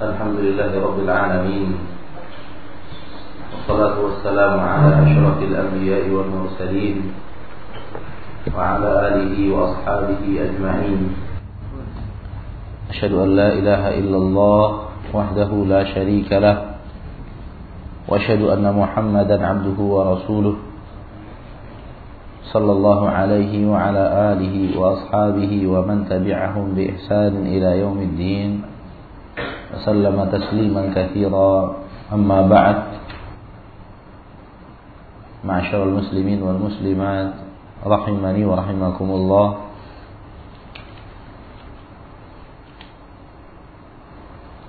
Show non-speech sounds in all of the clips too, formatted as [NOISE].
الحمد لله رب العالمين والصلاة والسلام على أشرف الأنبياء والمرسلين وعلى آله وأصحابه أجمعين. أشهد أن لا إله إلا الله وحده لا شريك له وأشهد أن محمدا عبده ورسوله صلى الله عليه وعلى آله وأصحابه ومن تبعهم بإحسان إلى يوم الدين. وسلم تسليما كثيرا أما بعد معشر المسلمين والمسلمات رحمني ورحمكم الله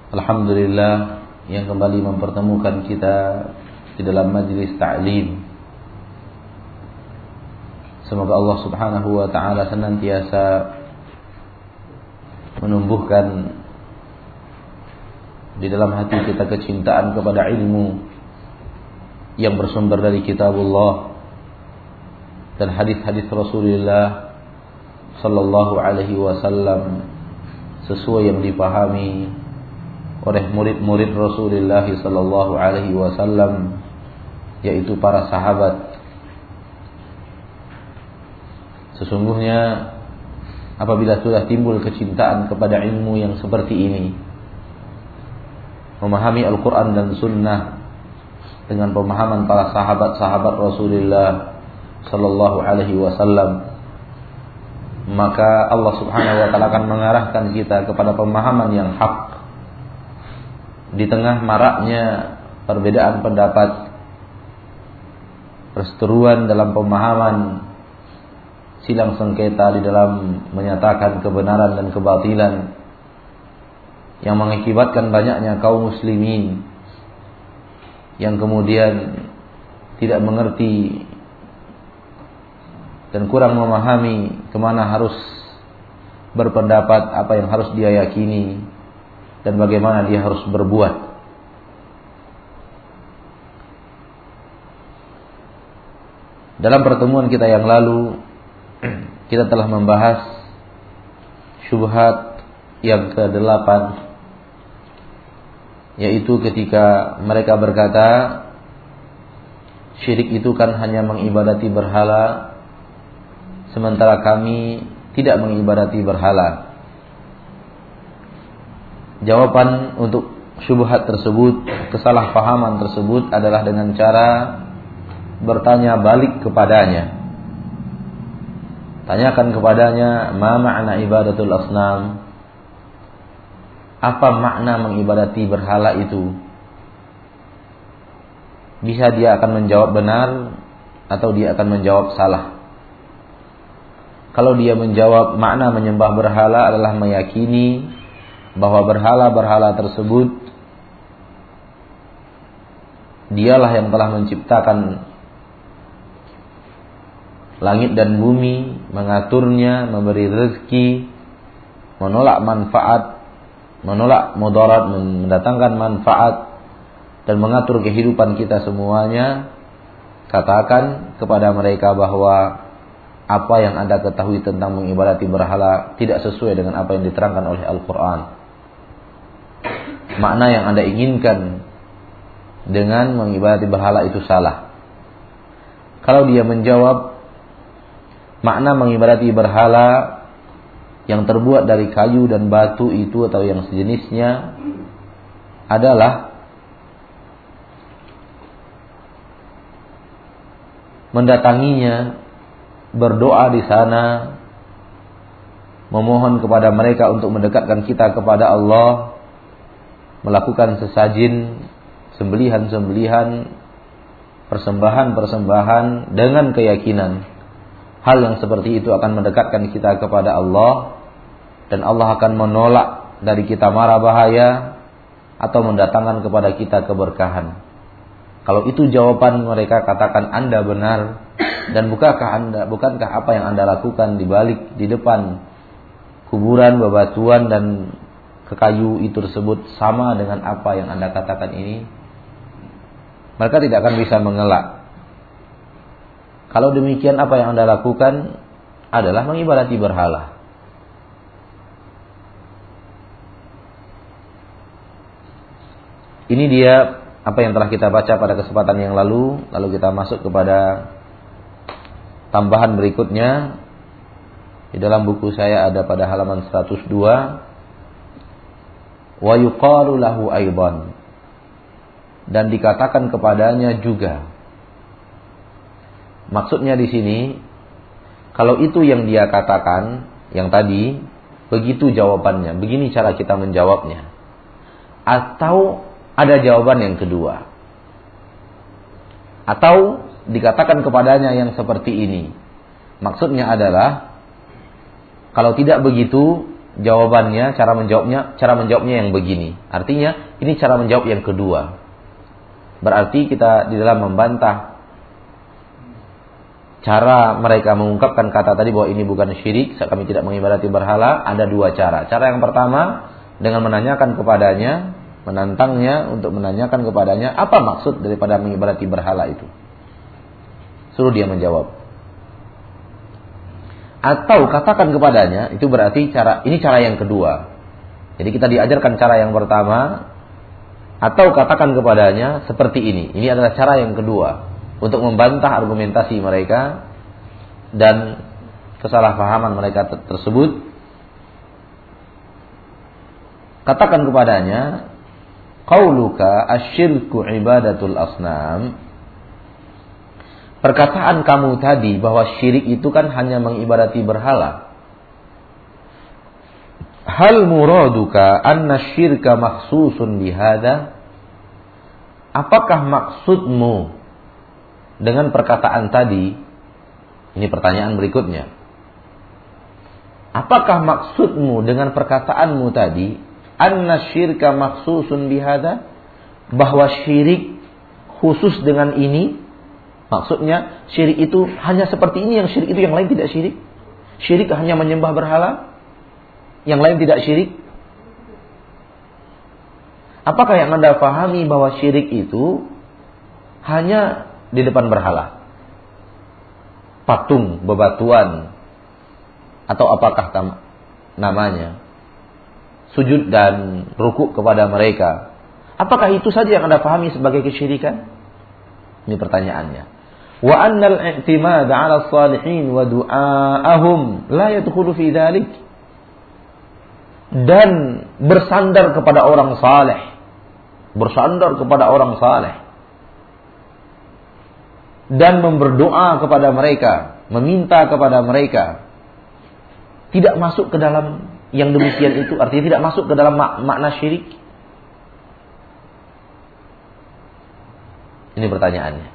Alhamdulillah yang kembali mempertemukan kita di dalam majlis ta'lim Semoga Allah Subhanahu wa taala senantiasa menumbuhkan di dalam hati kita kecintaan kepada ilmu yang bersumber dari kitabullah dan hadis-hadis Rasulullah sallallahu alaihi wasallam sesuai yang dipahami oleh murid-murid Rasulullah sallallahu alaihi wasallam yaitu para sahabat. Sesungguhnya apabila sudah timbul kecintaan kepada ilmu yang seperti ini Memahami Al-Quran dan Sunnah Dengan pemahaman para sahabat-sahabat Rasulullah Sallallahu alaihi wasallam Maka Allah subhanahu wa ta'ala akan mengarahkan kita kepada pemahaman yang hak. Di tengah maraknya perbedaan pendapat Perseteruan dalam pemahaman silang sengketa di dalam menyatakan kebenaran dan kebatilan yang mengakibatkan banyaknya kaum muslimin yang kemudian tidak mengerti dan kurang memahami ke mana harus berpendapat apa yang harus dia yakini dan bagaimana dia harus berbuat. Dalam pertemuan kita yang lalu kita telah membahas syubhat yang ke-8 yaitu ketika mereka berkata syirik itu kan hanya mengibadati berhala sementara kami tidak mengibadati berhala. Jawaban untuk syubhat tersebut, kesalahpahaman tersebut adalah dengan cara bertanya balik kepadanya. Tanyakan kepadanya, ma makna ibadatul asnam? Apa makna mengibadati berhala itu? Bisa dia akan menjawab benar atau dia akan menjawab salah. Kalau dia menjawab makna menyembah berhala adalah meyakini bahwa berhala-berhala tersebut dialah yang telah menciptakan langit dan bumi, mengaturnya, memberi rezeki, menolak manfaat, menolak mudarat, mendatangkan manfaat dan mengatur kehidupan kita semuanya, katakan kepada mereka bahwa apa yang Anda ketahui tentang mengibadati berhala tidak sesuai dengan apa yang diterangkan oleh Al-Qur'an. Makna yang Anda inginkan dengan mengibadati berhala itu salah. Kalau dia menjawab makna mengibadati berhala yang terbuat dari kayu dan batu itu atau yang sejenisnya adalah mendatanginya, berdoa di sana, memohon kepada mereka untuk mendekatkan kita kepada Allah, melakukan sesajin, sembelihan-sembelihan, persembahan-persembahan dengan keyakinan Hal yang seperti itu akan mendekatkan kita kepada Allah dan Allah akan menolak dari kita marah bahaya atau mendatangkan kepada kita keberkahan. Kalau itu jawaban mereka katakan Anda benar dan bukankah Anda bukankah apa yang Anda lakukan di balik di depan kuburan bebatuan dan kekayu itu tersebut sama dengan apa yang Anda katakan ini? Mereka tidak akan bisa mengelak kalau demikian apa yang Anda lakukan adalah mengibadati berhala. Ini dia apa yang telah kita baca pada kesempatan yang lalu, lalu kita masuk kepada tambahan berikutnya. Di dalam buku saya ada pada halaman 102 wa yuqalu lahu aidan dan dikatakan kepadanya juga. Maksudnya di sini kalau itu yang dia katakan yang tadi begitu jawabannya, begini cara kita menjawabnya. Atau ada jawaban yang kedua. Atau dikatakan kepadanya yang seperti ini. Maksudnya adalah kalau tidak begitu jawabannya, cara menjawabnya, cara menjawabnya yang begini. Artinya ini cara menjawab yang kedua. Berarti kita di dalam membantah cara mereka mengungkapkan kata tadi bahwa ini bukan syirik, kami tidak mengibadati berhala, ada dua cara. Cara yang pertama dengan menanyakan kepadanya, menantangnya untuk menanyakan kepadanya apa maksud daripada mengibadati berhala itu. Suruh dia menjawab. Atau katakan kepadanya, itu berarti cara ini cara yang kedua. Jadi kita diajarkan cara yang pertama, atau katakan kepadanya seperti ini. Ini adalah cara yang kedua untuk membantah argumentasi mereka dan kesalahpahaman mereka tersebut. Katakan kepadanya, qauluka asyirku ibadatul asnam Perkataan kamu tadi bahwa syirik itu kan hanya mengibadati berhala. Hal muraduka anna syirka maksusun bihada? Apakah maksudmu dengan perkataan tadi? Ini pertanyaan berikutnya. Apakah maksudmu dengan perkataanmu tadi? Anna syirka maksusun bihada? Bahwa syirik khusus dengan ini Maksudnya syirik itu hanya seperti ini, yang syirik itu yang lain tidak syirik. Syirik hanya menyembah berhala, yang lain tidak syirik. Apakah yang Anda pahami bahwa syirik itu hanya di depan berhala? Patung, bebatuan, atau apakah namanya? Sujud dan rukuk kepada mereka. Apakah itu saja yang Anda pahami sebagai kesyirikan? Ini pertanyaannya wa annal i'timad 'ala salihin wa du'aahum la yadkhulu fi dhalik dan bersandar kepada orang saleh bersandar kepada orang saleh dan memberdoa kepada mereka meminta kepada mereka tidak masuk ke dalam yang demikian itu artinya tidak masuk ke dalam mak makna syirik ini pertanyaannya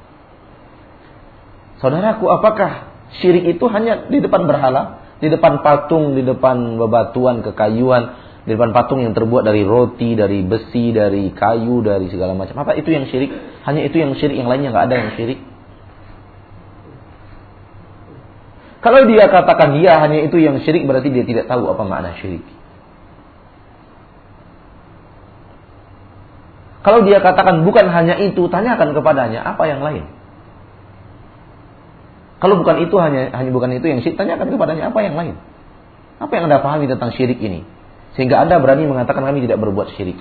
Saudaraku, apakah syirik itu hanya di depan berhala? Di depan patung, di depan bebatuan, kekayuan, di depan patung yang terbuat dari roti, dari besi, dari kayu, dari segala macam. Apa itu yang syirik? Hanya itu yang syirik, yang lainnya nggak ada yang syirik. Kalau dia katakan dia hanya itu yang syirik, berarti dia tidak tahu apa makna syirik. Kalau dia katakan bukan hanya itu, tanyakan kepadanya apa yang lain. Kalau bukan itu hanya hanya bukan itu yang syirik, tanyakan kepadanya apa yang lain. Apa yang Anda pahami tentang syirik ini? Sehingga Anda berani mengatakan kami tidak berbuat syirik.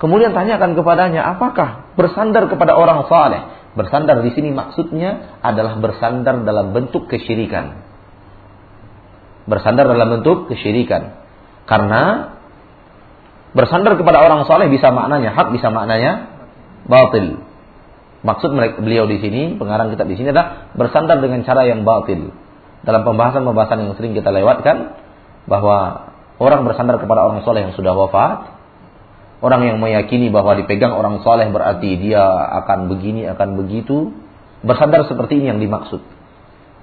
Kemudian tanyakan kepadanya, apakah bersandar kepada orang saleh? Bersandar di sini maksudnya adalah bersandar dalam bentuk kesyirikan. Bersandar dalam bentuk kesyirikan. Karena bersandar kepada orang saleh bisa maknanya hak, bisa maknanya batil. Maksud beliau di sini, pengarang kitab di sini adalah bersandar dengan cara yang batil. Dalam pembahasan-pembahasan yang sering kita lewatkan bahwa orang bersandar kepada orang soleh yang sudah wafat, orang yang meyakini bahwa dipegang orang soleh berarti dia akan begini, akan begitu, bersandar seperti ini yang dimaksud.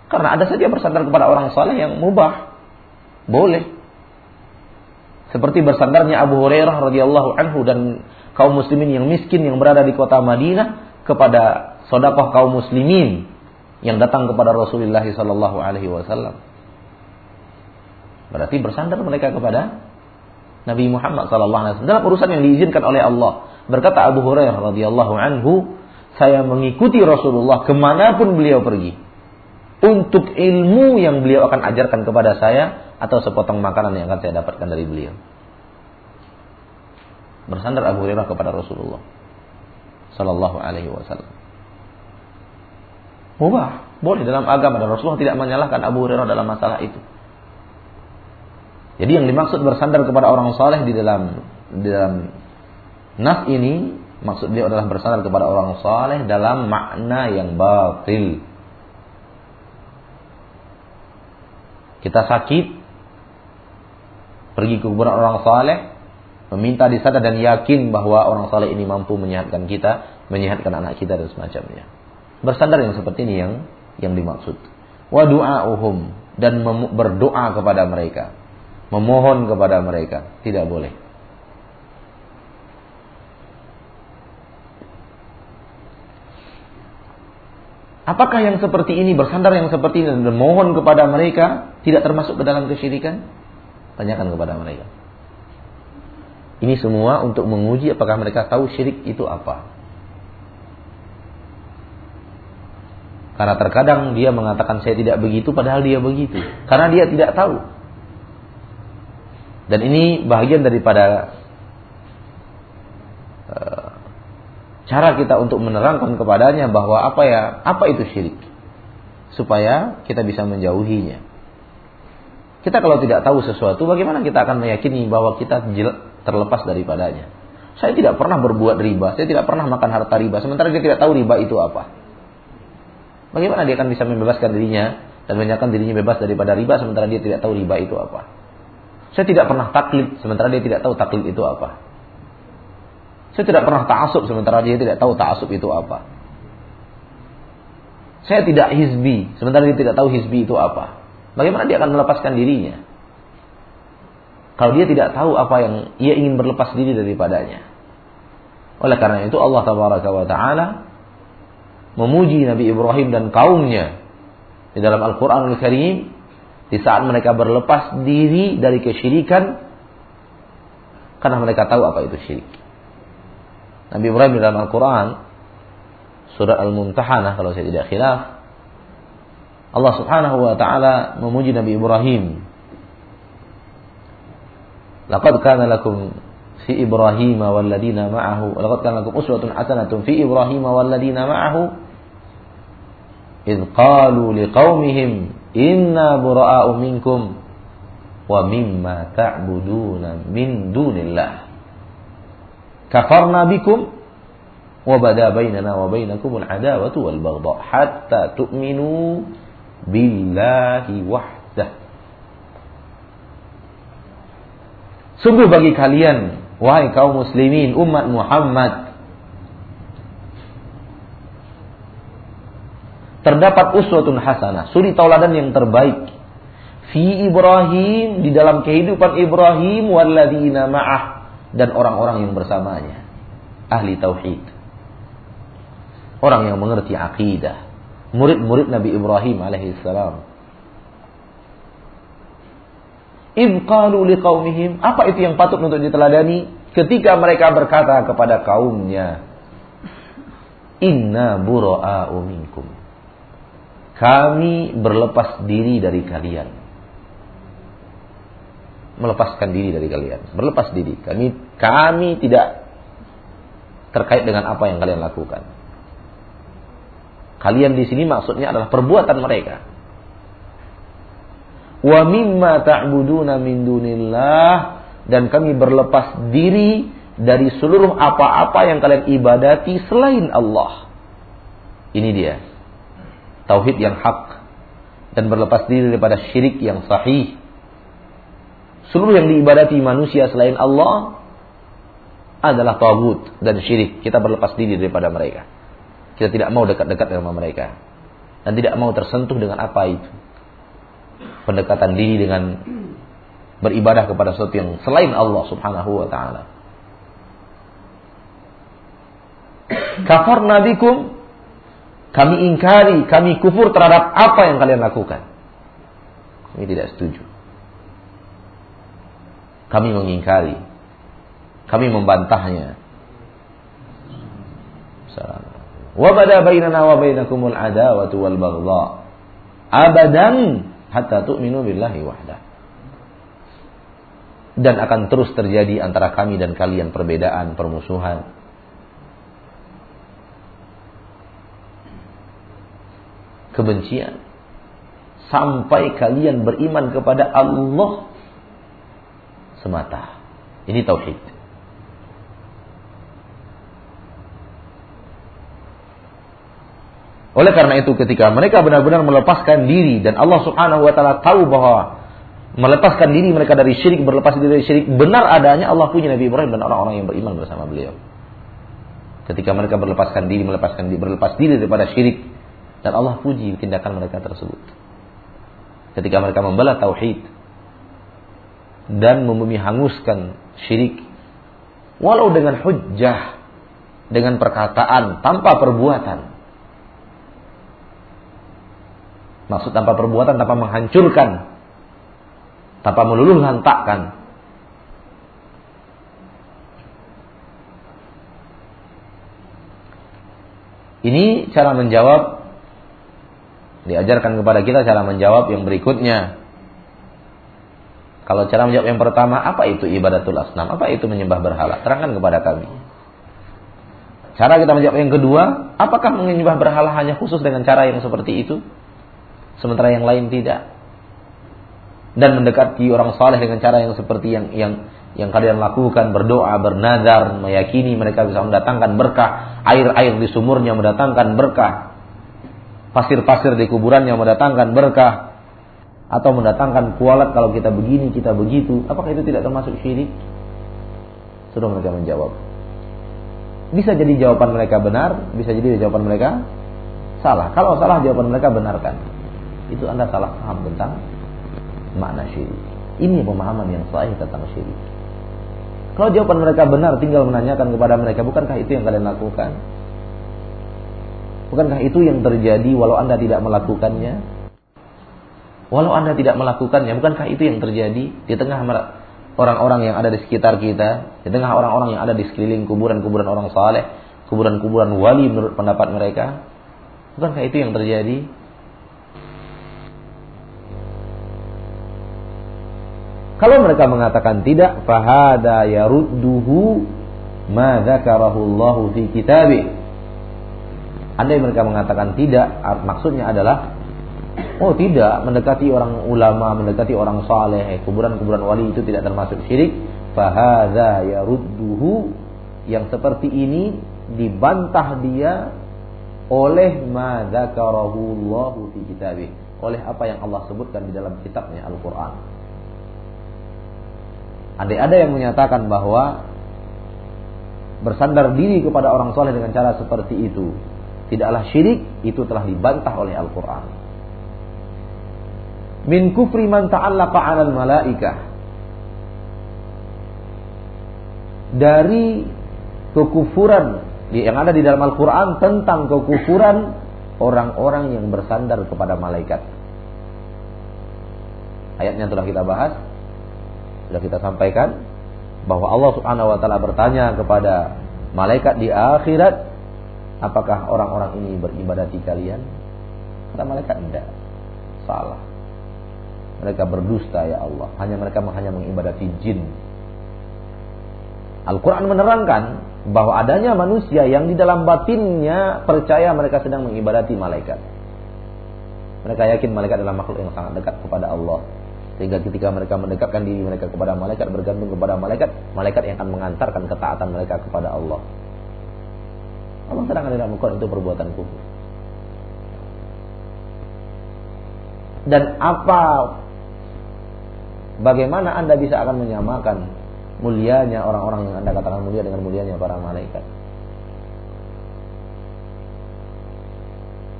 Karena ada saja bersandar kepada orang soleh yang mubah, boleh. Seperti bersandarnya Abu Hurairah radhiyallahu anhu dan kaum muslimin yang miskin yang berada di kota Madinah kepada sodakoh kaum muslimin yang datang kepada Rasulullah Wasallam. Berarti bersandar mereka kepada Nabi Muhammad Sallallahu Alaihi Wasallam dalam urusan yang diizinkan oleh Allah. Berkata Abu Hurairah radhiyallahu anhu, saya mengikuti Rasulullah ke mana pun beliau pergi untuk ilmu yang beliau akan ajarkan kepada saya atau sepotong makanan yang akan saya dapatkan dari beliau. Bersandar Abu Hurairah kepada Rasulullah sallallahu alaihi wasallam. Mubah, boleh dalam agama dan Rasulullah tidak menyalahkan Abu Hurairah dalam masalah itu. Jadi yang dimaksud bersandar kepada orang saleh di dalam di dalam nas ini maksud dia adalah bersandar kepada orang saleh dalam makna yang batil. Kita sakit pergi ke kuburan orang saleh meminta di sana dan yakin bahwa orang saleh ini mampu menyehatkan kita, menyehatkan anak kita dan semacamnya. Bersandar yang seperti ini yang yang dimaksud. Wa du'a'uhum dan berdoa kepada mereka memohon kepada mereka. Tidak boleh. Apakah yang seperti ini bersandar yang seperti ini dan memohon kepada mereka tidak termasuk ke dalam kesyirikan? Tanyakan kepada mereka. Ini semua untuk menguji apakah mereka tahu syirik itu apa. Karena terkadang dia mengatakan saya tidak begitu padahal dia begitu. Karena dia tidak tahu. Dan ini bagian daripada uh, cara kita untuk menerangkan kepadanya bahwa apa ya, apa itu syirik. Supaya kita bisa menjauhinya. Kita kalau tidak tahu sesuatu, bagaimana kita akan meyakini bahwa kita terlepas daripadanya? Saya tidak pernah berbuat riba, saya tidak pernah makan harta riba, sementara dia tidak tahu riba itu apa. Bagaimana dia akan bisa membebaskan dirinya dan menyatakan dirinya bebas daripada riba sementara dia tidak tahu riba itu apa? Saya tidak pernah taklid sementara dia tidak tahu taklid itu apa. Saya tidak pernah ta'asub sementara dia tidak tahu ta'asub itu apa. Saya tidak hizbi sementara dia tidak tahu hizbi itu apa. Bagaimana dia akan melepaskan dirinya? Kalau dia tidak tahu apa yang ia ingin berlepas diri daripadanya. Oleh karena itu Allah Taala memuji Nabi Ibrahim dan kaumnya di dalam Al-Qur'an Al-Karim di saat mereka berlepas diri dari kesyirikan karena mereka tahu apa itu syirik. Nabi Ibrahim dalam Al-Quran surah Al-Mumtahanah kalau saya tidak khilaf Allah Subhanahu wa taala memuji Nabi Ibrahim. Laqad kana lakum fi Ibrahim wal ladina ma'ahu laqad kana lakum uswatun hasanatun fi Ibrahim wal ladina ma'ahu idh qalu liqaumihim inna bura'u minkum wa mimma ta'buduna min dunillah. Kafarna bikum wa bada bainana wa bainakum al-adawatu wal baghdha hatta tu'minu billahi wahdah. Sungguh bagi kalian wahai kaum muslimin umat Muhammad terdapat uswatun hasanah, suri tauladan yang terbaik. Fi Ibrahim di dalam kehidupan Ibrahim walladzina ma'ah dan orang-orang yang bersamanya. Ahli tauhid. Orang yang mengerti akidah. Murid-murid Nabi Ibrahim alaihissalam. Ibqalu liqaumihim. Apa itu yang patut untuk diteladani? Ketika mereka berkata kepada kaumnya. Inna bura'a'u minkum kami berlepas diri dari kalian. Melepaskan diri dari kalian. Berlepas diri. Kami kami tidak terkait dengan apa yang kalian lakukan. Kalian di sini maksudnya adalah perbuatan mereka. Wa mimma ta'buduna min dunillah dan kami berlepas diri dari seluruh apa-apa yang kalian ibadati selain Allah. Ini dia tauhid yang hak dan berlepas diri daripada syirik yang sahih. Seluruh yang diibadati manusia selain Allah adalah tauhid dan syirik. Kita berlepas diri daripada mereka. Kita tidak mau dekat-dekat dengan mereka dan tidak mau tersentuh dengan apa itu. Pendekatan diri dengan beribadah kepada sesuatu yang selain Allah Subhanahu wa taala. Kafar nabikum kami ingkari, kami kufur terhadap apa yang kalian lakukan. Kami tidak setuju. Kami mengingkari. Kami membantahnya. Wa bada bainana wa bainakumul adawatu wal baghdha. Abadan hatta tu'minu billahi wahda. dan akan terus terjadi antara kami dan kalian perbedaan, permusuhan. Kebencian sampai kalian beriman kepada Allah semata. Ini tauhid. Oleh karena itu ketika mereka benar-benar melepaskan diri dan Allah Subhanahu wa taala tahu bahwa melepaskan diri mereka dari syirik, berlepas diri dari syirik, benar adanya Allah punya Nabi Ibrahim dan orang-orang yang beriman bersama beliau. Ketika mereka berlepaskan diri, melepaskan diri, berlepas diri daripada syirik dan Allah puji tindakan mereka tersebut. Ketika mereka membela tauhid dan membumi hanguskan syirik walau dengan hujjah, dengan perkataan tanpa perbuatan. Maksud tanpa perbuatan, tanpa menghancurkan tanpa meluluh lantakkan. Ini cara menjawab diajarkan kepada kita cara menjawab yang berikutnya. Kalau cara menjawab yang pertama, apa itu ibadatul asnam? Apa itu menyembah berhala? Terangkan kepada kami. Cara kita menjawab yang kedua, apakah menyembah berhala hanya khusus dengan cara yang seperti itu? Sementara yang lain tidak dan mendekati orang saleh dengan cara yang seperti yang yang yang kalian lakukan berdoa, bernazar, meyakini mereka bisa mendatangkan berkah, air-air di sumurnya mendatangkan berkah, pasir-pasir di kuburannya mendatangkan berkah, atau mendatangkan kualat kalau kita begini, kita begitu, apakah itu tidak termasuk syirik? Sudah mereka menjawab. Bisa jadi jawaban mereka benar, bisa jadi jawaban mereka salah. Kalau salah jawaban mereka benarkan. Itu Anda salah paham tentang makna syirik. Ini pemahaman yang sahih tentang syirik. Kalau jawaban mereka benar, tinggal menanyakan kepada mereka, bukankah itu yang kalian lakukan? Bukankah itu yang terjadi walau Anda tidak melakukannya? Walau Anda tidak melakukannya, bukankah itu yang terjadi di tengah orang-orang yang ada di sekitar kita, di tengah orang-orang yang ada di sekeliling kuburan-kuburan orang saleh, kuburan-kuburan wali menurut pendapat mereka? Bukankah itu yang terjadi? Kalau mereka mengatakan tidak, fahada yarudduhu ma dzakarahu Allah fi kitabih. Andai mereka mengatakan tidak, maksudnya adalah oh tidak, mendekati orang ulama, mendekati orang saleh, kuburan-kuburan wali itu tidak termasuk syirik. Fahada yarudduhu yang seperti ini dibantah dia oleh ma dzakarahu Allah fi kitabih, oleh apa yang Allah sebutkan di dalam kitabnya Al-Qur'an. Ada ada yang menyatakan bahwa bersandar diri kepada orang soleh dengan cara seperti itu tidaklah syirik, itu telah dibantah oleh Al-Quran. Min kufri man ta'allaqa 'alal malaikah. Dari kekufuran yang ada di dalam Al-Quran tentang kekufuran orang-orang yang bersandar kepada malaikat. Ayatnya telah kita bahas sudah kita sampaikan bahwa Allah Subhanahu wa taala bertanya kepada malaikat di akhirat, apakah orang-orang ini beribadati kalian? Kata malaikat tidak. Salah. Mereka berdusta ya Allah. Hanya mereka hanya mengibadati jin. Al-Quran menerangkan bahwa adanya manusia yang di dalam batinnya percaya mereka sedang mengibadati malaikat. Mereka yakin malaikat adalah makhluk yang sangat dekat kepada Allah. Sehingga ketika mereka mendekatkan diri mereka kepada malaikat, bergantung kepada malaikat, malaikat yang akan mengantarkan ketaatan mereka kepada Allah. Allah sedang dalam Al-Quran itu perbuatan kufur. Dan apa bagaimana Anda bisa akan menyamakan mulianya orang-orang yang Anda katakan mulia dengan mulianya para malaikat?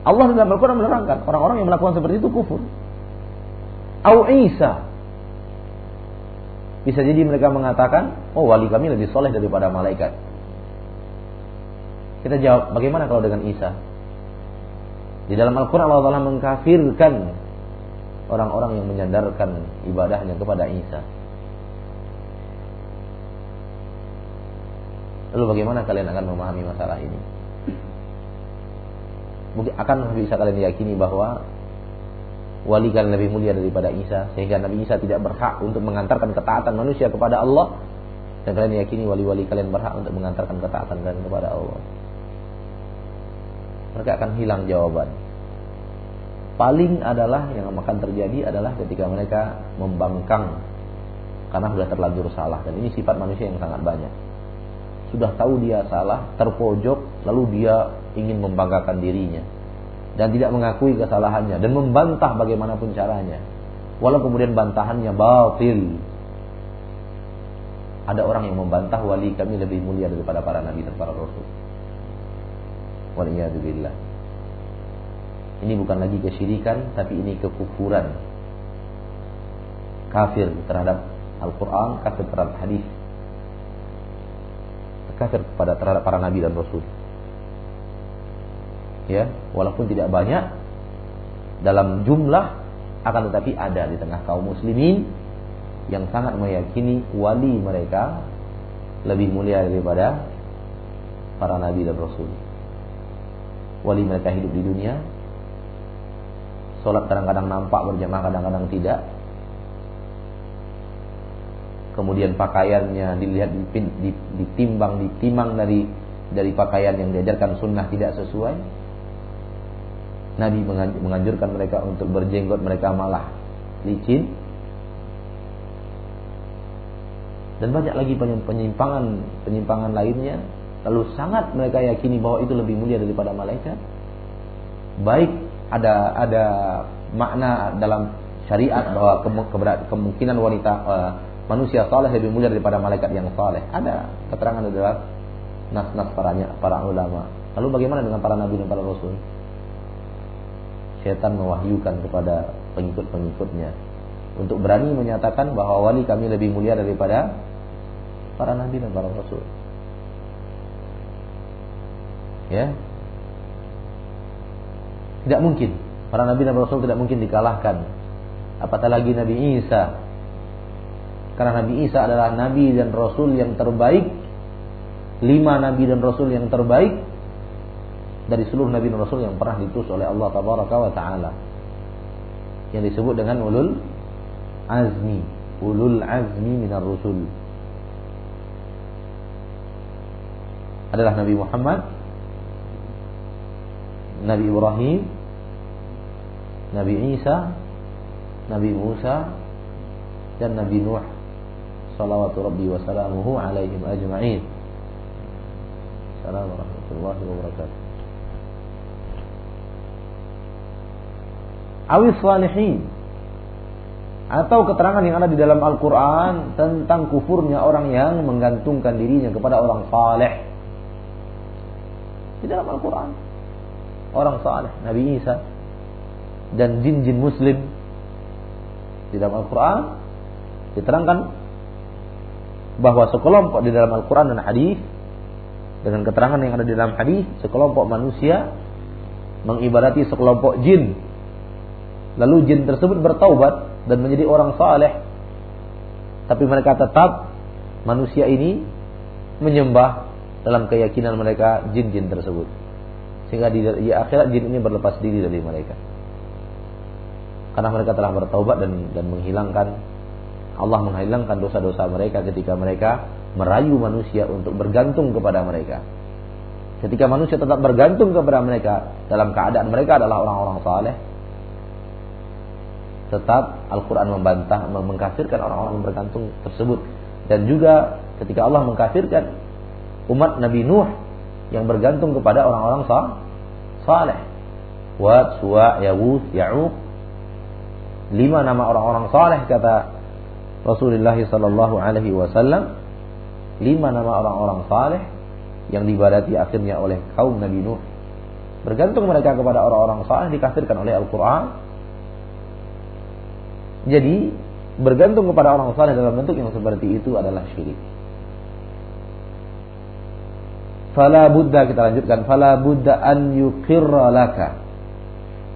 Allah dalam Al-Quran menerangkan orang-orang yang melakukan seperti itu kufur au Isa. Bisa jadi mereka mengatakan, oh wali kami lebih soleh daripada malaikat. Kita jawab, bagaimana kalau dengan Isa? Di dalam Al-Quran Allah Ta'ala mengkafirkan orang-orang yang menyandarkan ibadahnya kepada Isa. Lalu bagaimana kalian akan memahami masalah ini? Mungkin akan bisa kalian yakini bahwa wali kalian lebih mulia daripada Isa sehingga Nabi Isa tidak berhak untuk mengantarkan ketaatan manusia kepada Allah dan kalian yakini wali-wali kalian berhak untuk mengantarkan ketaatan kalian kepada Allah mereka akan hilang jawaban paling adalah yang akan terjadi adalah ketika mereka membangkang karena sudah terlanjur salah dan ini sifat manusia yang sangat banyak sudah tahu dia salah terpojok lalu dia ingin membanggakan dirinya dan tidak mengakui kesalahannya dan membantah bagaimanapun caranya. Walau kemudian bantahannya batil. Ada orang yang membantah wali kami lebih mulia daripada para nabi dan para rasul. Waliyadzubillah. Ini bukan lagi kesyirikan tapi ini kekufuran. Kafir terhadap Al-Qur'an, kafir terhadap hadis. Kafir kepada terhadap para nabi dan rasul ya walaupun tidak banyak dalam jumlah akan tetapi ada di tengah kaum muslimin yang sangat meyakini wali mereka lebih mulia daripada para nabi dan rasul. Wali mereka hidup di dunia, sholat kadang-kadang nampak berjamaah, kadang-kadang tidak. Kemudian pakaiannya dilihat ditimbang, ditimang dari dari pakaian yang diajarkan sunnah tidak sesuai. Nabi menganjurkan mereka untuk berjenggot mereka malah licin. Dan banyak lagi penyimpangan penyimpangan lainnya lalu sangat mereka yakini bahwa itu lebih mulia daripada malaikat baik ada ada makna dalam syariat bahwa kemungkinan wanita uh, manusia saleh lebih mulia daripada malaikat yang saleh. Ada keterangan adalah nas-nas para para ulama. Lalu bagaimana dengan para nabi dan para rasul? Setan mewahyukan kepada pengikut-pengikutnya. Untuk berani menyatakan bahwa wali kami lebih mulia daripada para nabi dan para rasul. Ya. Tidak mungkin para nabi dan rasul tidak mungkin dikalahkan. Apatah lagi Nabi Isa. Karena Nabi Isa adalah nabi dan rasul yang terbaik. Lima nabi dan rasul yang terbaik dari seluruh nabi dan rasul yang pernah diutus oleh Allah taala. Yang disebut dengan ulul azmi, ulul azmi minar rusul. Adalah Nabi Muhammad, Nabi Ibrahim, Nabi Isa, Nabi Musa, dan Nabi Nuh salawatu rabbi wa salamuhu alaihim ajma'in. Assalamualaikum warahmatullahi wabarakatuh. awis salihin atau keterangan yang ada di dalam Al-Quran tentang kufurnya orang yang menggantungkan dirinya kepada orang saleh di dalam Al-Quran orang saleh Nabi Isa dan jin-jin muslim di dalam Al-Quran diterangkan bahwa sekelompok di dalam Al-Quran dan hadis dengan keterangan yang ada di dalam hadis sekelompok manusia mengibadati sekelompok jin Lalu jin tersebut bertaubat dan menjadi orang saleh. Tapi mereka tetap manusia ini menyembah dalam keyakinan mereka jin-jin tersebut. Sehingga di, di akhirat jin ini berlepas diri dari mereka. Karena mereka telah bertaubat dan dan menghilangkan Allah menghilangkan dosa-dosa mereka ketika mereka merayu manusia untuk bergantung kepada mereka. Ketika manusia tetap bergantung kepada mereka dalam keadaan mereka adalah orang-orang saleh, tetap Al-Quran membantah, mengkafirkan orang-orang yang bergantung tersebut. Dan juga ketika Allah mengkafirkan umat Nabi Nuh yang bergantung kepada orang-orang saleh. Wad, Suwa, Yawud, Ya'ub. Lima nama orang-orang saleh kata Rasulullah sallallahu alaihi wasallam. Lima nama orang-orang saleh yang dibadati akhirnya oleh kaum Nabi Nuh. Bergantung mereka kepada orang-orang saleh dikafirkan oleh Al-Quran jadi bergantung kepada orang saleh dalam bentuk yang seperti itu adalah syirik. Fala buddha kita lanjutkan. Fala buddha an yuqirra laka.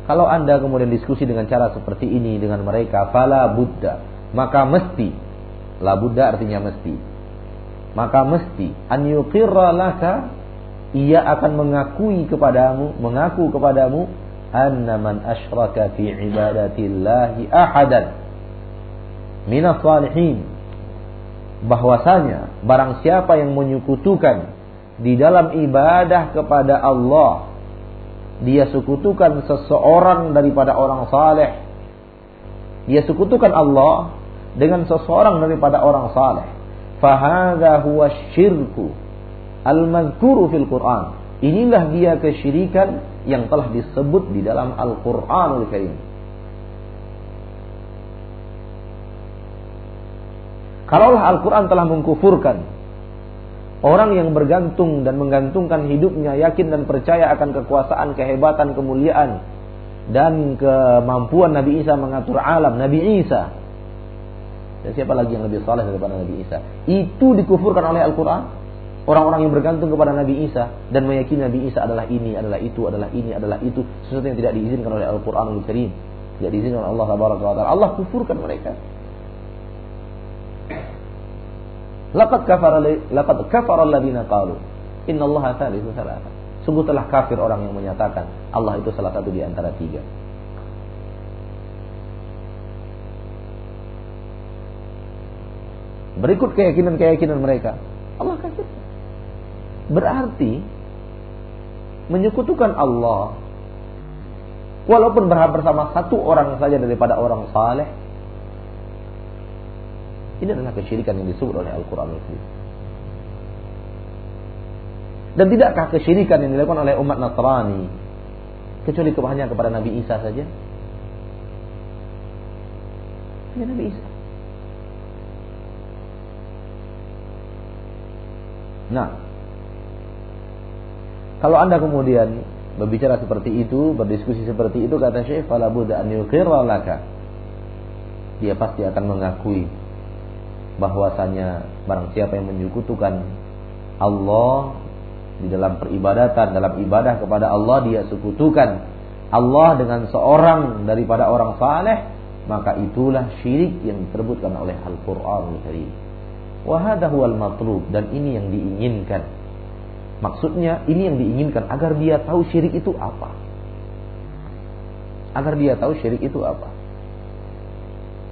Kalau anda kemudian diskusi dengan cara seperti ini dengan mereka, fala buddha, maka mesti. La buddha artinya mesti. Maka mesti an yuqirra laka ia akan mengakui kepadamu, mengaku kepadamu anna man asyraka fi ibadatillahi ahadan minas salihin bahwasanya barang siapa yang menyekutukan di dalam ibadah kepada Allah dia sekutukan seseorang daripada orang saleh. Dia sekutukan Allah dengan seseorang daripada orang saleh. Fahadha huwa syirku al-madhkuru fil Quran. Inilah dia kesyirikan yang telah disebut di dalam Al-Qur'anul Karim. Kalaulah Al-Quran telah mengkufurkan orang yang bergantung dan menggantungkan hidupnya yakin dan percaya akan kekuasaan, kehebatan, kemuliaan dan kemampuan Nabi Isa mengatur alam, Nabi Isa. Dan siapa lagi yang lebih saleh daripada Nabi Isa? Itu dikufurkan oleh Al-Quran orang-orang yang bergantung kepada Nabi Isa dan meyakini Nabi Isa adalah ini, adalah itu, adalah ini, adalah itu, sesuatu yang tidak diizinkan oleh Al-Qur'anul Karim, tidak diizinkan oleh Allah Tabaraka wa taala. Allah kufurkan mereka. Laqad kafara laqad kafara alladziina qalu inna Allah thalithu thalatha. Sungguh telah kafir orang yang menyatakan Allah itu salah satu di antara tiga. Berikut keyakinan-keyakinan mereka. Allah kafir. Berarti menyekutukan Allah walaupun berharap bersama satu orang saja daripada orang saleh ini adalah kesyirikan yang disebut oleh Al-Quran Dan tidakkah kesyirikan yang dilakukan oleh umat Nasrani kecuali hanya kepada Nabi Isa saja? Hanya Nabi Isa. Nah, kalau Anda kemudian berbicara seperti itu, berdiskusi seperti itu, kata Syekh, fala budda an laka. Dia pasti akan mengakui bahwasanya barang siapa yang menyekutukan Allah di dalam peribadatan, dalam ibadah kepada Allah dia sekutukan Allah dengan seorang daripada orang saleh, maka itulah syirik yang disebutkan oleh Al-Qur'an Karim. Wahada huwal matlub dan ini yang diinginkan Maksudnya ini yang diinginkan agar dia tahu syirik itu apa. Agar dia tahu syirik itu apa.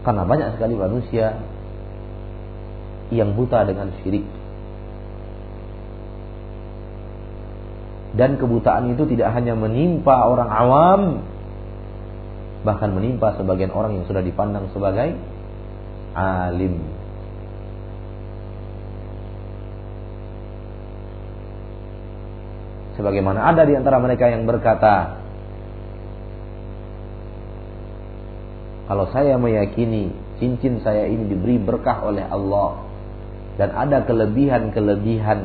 Karena banyak sekali manusia yang buta dengan syirik. Dan kebutaan itu tidak hanya menimpa orang awam, bahkan menimpa sebagian orang yang sudah dipandang sebagai alim. Sebagaimana ada di antara mereka yang berkata, kalau saya meyakini cincin saya ini diberi berkah oleh Allah dan ada kelebihan-kelebihan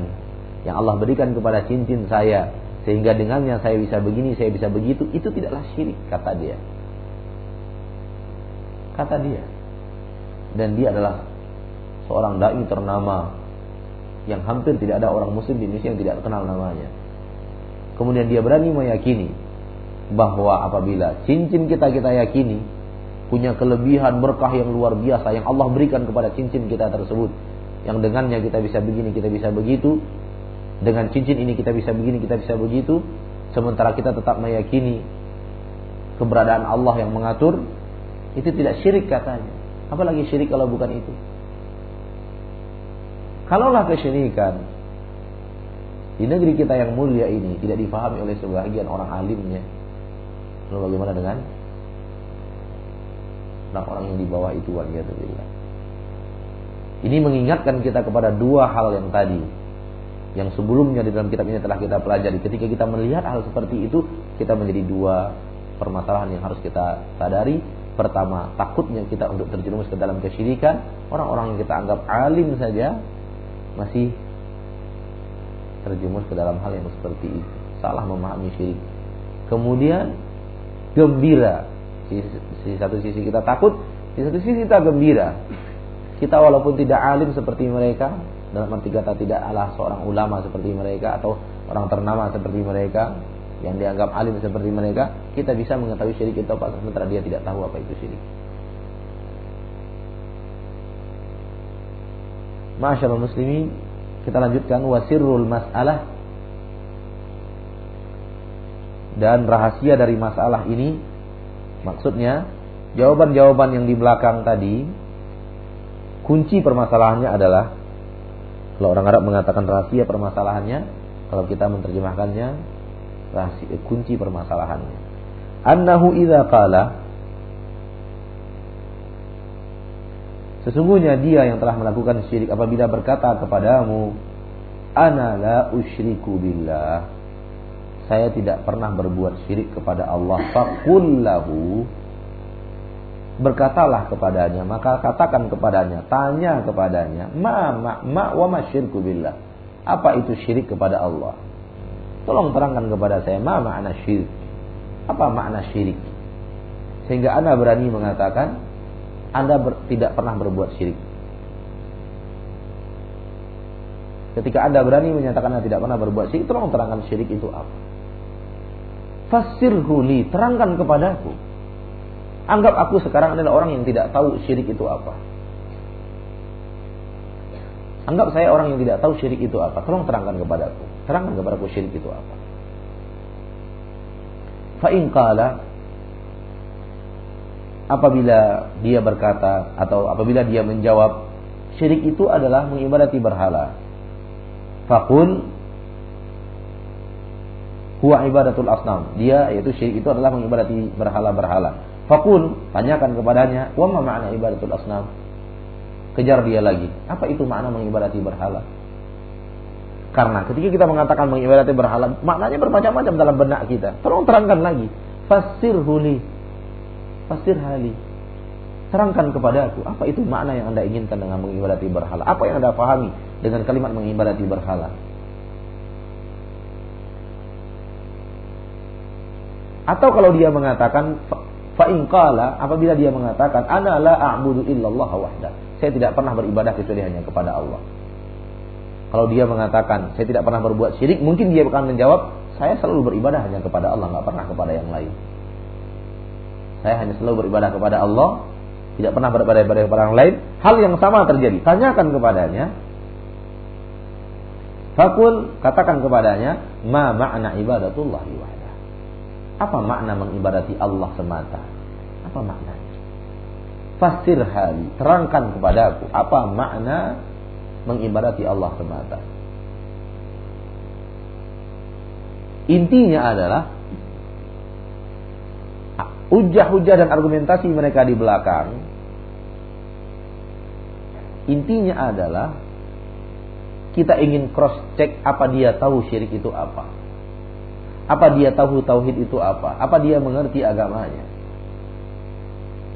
yang Allah berikan kepada cincin saya sehingga dengannya saya bisa begini, saya bisa begitu, itu tidaklah syirik kata dia. Kata dia. Dan dia adalah seorang dai ternama yang hampir tidak ada orang muslim di Indonesia yang tidak kenal namanya. Kemudian dia berani meyakini bahwa apabila cincin kita kita yakini punya kelebihan berkah yang luar biasa yang Allah berikan kepada cincin kita tersebut yang dengannya kita bisa begini kita bisa begitu. Dengan cincin ini kita bisa begini kita bisa begitu. Sementara kita tetap meyakini keberadaan Allah yang mengatur itu tidak syirik katanya. Apalagi syirik kalau bukan itu. Kalaulah kesyirikan di negeri kita yang mulia ini tidak difahami oleh sebagian orang alimnya. Lalu bagaimana dengan? Orang-orang yang di bawah itu waliyadzubillah. Ini mengingatkan kita kepada dua hal yang tadi yang sebelumnya di dalam kitab ini telah kita pelajari. Ketika kita melihat hal seperti itu, kita menjadi dua permasalahan yang harus kita sadari. Pertama, takutnya kita untuk terjerumus ke dalam kesyirikan. Orang-orang yang kita anggap alim saja masih terjerumus ke dalam hal yang seperti itu. Salah memahami syirik. Kemudian gembira. Di, satu sisi kita takut, di satu sisi kita gembira. Kita walaupun tidak alim seperti mereka, dalam arti kata tidak adalah seorang ulama seperti mereka atau orang ternama seperti mereka yang dianggap alim seperti mereka, kita bisa mengetahui syirik itu apa sementara dia tidak tahu apa itu syirik. Masyaallah muslimin kita lanjutkan wasirul mas'alah dan rahasia dari masalah ini maksudnya jawaban-jawaban yang di belakang tadi kunci permasalahannya adalah kalau orang Arab mengatakan rahasia permasalahannya kalau kita menerjemahkannya rahasia kunci permasalahannya annahu idza qala Sesungguhnya dia yang telah melakukan syirik apabila berkata kepadamu, Ana la usyriku billah. Saya tidak pernah berbuat syirik kepada Allah. Fakullahu. Berkatalah kepadanya, maka katakan kepadanya, tanya kepadanya, ma ma ma wa ma syirku billah. Apa itu syirik kepada Allah? Tolong terangkan kepada saya, ma makna syirik? Apa makna syirik? Sehingga Anda berani mengatakan, anda ber, tidak pernah berbuat syirik. Ketika Anda berani menyatakan Anda tidak pernah berbuat syirik, tolong terangkan syirik itu apa. Fasirhu li, terangkan kepadaku. Anggap aku sekarang adalah orang yang tidak tahu syirik itu apa. Anggap saya orang yang tidak tahu syirik itu apa. Tolong terangkan kepadaku. Terangkan kepadaku syirik itu apa. Fa'in qala apabila dia berkata atau apabila dia menjawab syirik itu adalah mengibadati berhala. Fakul huwa ibadatul asnam. Dia yaitu syirik itu adalah mengibadati berhala-berhala. Fakul tanyakan kepadanya, "Wa ma makna ibadatul asnam?" Kejar dia lagi. Apa itu makna mengibadati berhala? Karena ketika kita mengatakan mengibadati berhala, maknanya bermacam-macam dalam benak kita. Tolong terangkan lagi. Fasir huli Fasir hali. Terangkan kepada aku, apa itu makna yang Anda inginkan dengan mengibadati berhala? Apa yang Anda pahami dengan kalimat mengibadati berhala? Atau kalau dia mengatakan qala apabila dia mengatakan ana la a'budu illallah wahda. Saya tidak pernah beribadah kecuali hanya kepada Allah. Kalau dia mengatakan saya tidak pernah berbuat syirik, mungkin dia akan menjawab saya selalu beribadah hanya kepada Allah, nggak pernah kepada yang lain. Saya hanya selalu beribadah kepada Allah, tidak pernah beribadah kepada orang lain. Hal yang sama terjadi. Tanyakan kepadanya. Fakul katakan kepadanya, ma makna ibadatullah wahda. Apa makna mengibadati Allah semata? Apa maknanya? Fasir hali, terangkan kepadaku apa makna mengibadati Allah semata. Intinya adalah hujah-hujah dan argumentasi mereka di belakang intinya adalah kita ingin cross check apa dia tahu syirik itu apa apa dia tahu tauhid itu apa? Apa dia mengerti agamanya?